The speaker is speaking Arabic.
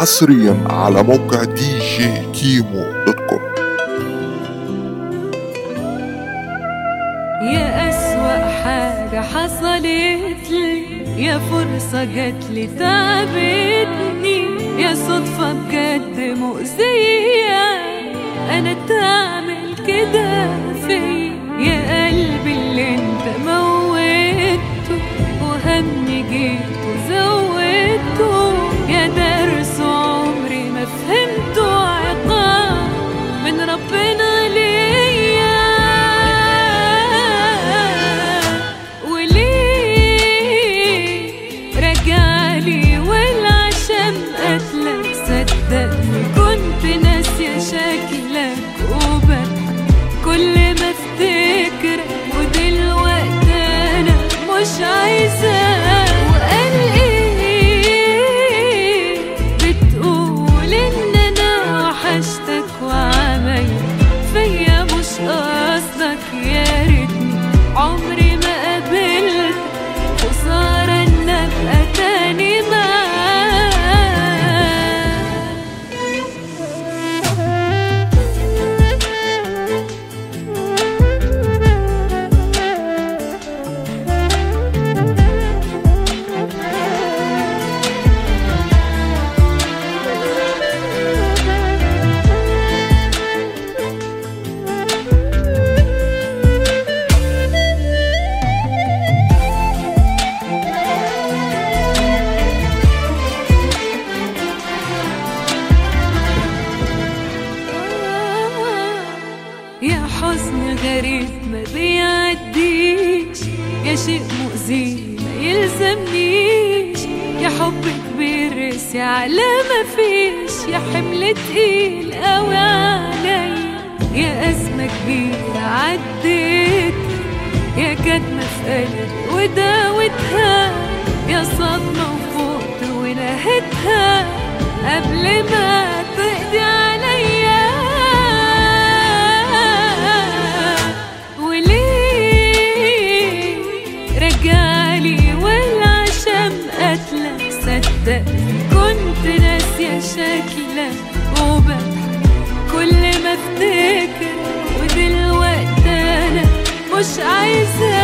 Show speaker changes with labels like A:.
A: حصريا على موقع دي جي كيمو dot com.
B: يا أسوأ حاجة حصلت لي يا فرصة جات لي تعبتني يا صدفة بجد مؤذية. أنا تعمل كده فيا؟ يا قلبي اللي أنت موته وهمي جيت وزودته. شكلك وبضحك كل ما افتكرك ودلوقتي أنا مش عايزة حزن غريب ما بيعديش. يا شيء مؤذي ما يلزمنيش. يا حب كبير راسي على ما فيش. يا حمل تقيل قوي عليا. يا أزمة كبيرة عديت. يا كدمة في قلبي وداوتها. يا صدمة وفوت ونهتها قبل ما صدقني كنت ناسية شكلك وبضحك كل ما افتكر ودلوقتي أنا مش عايزة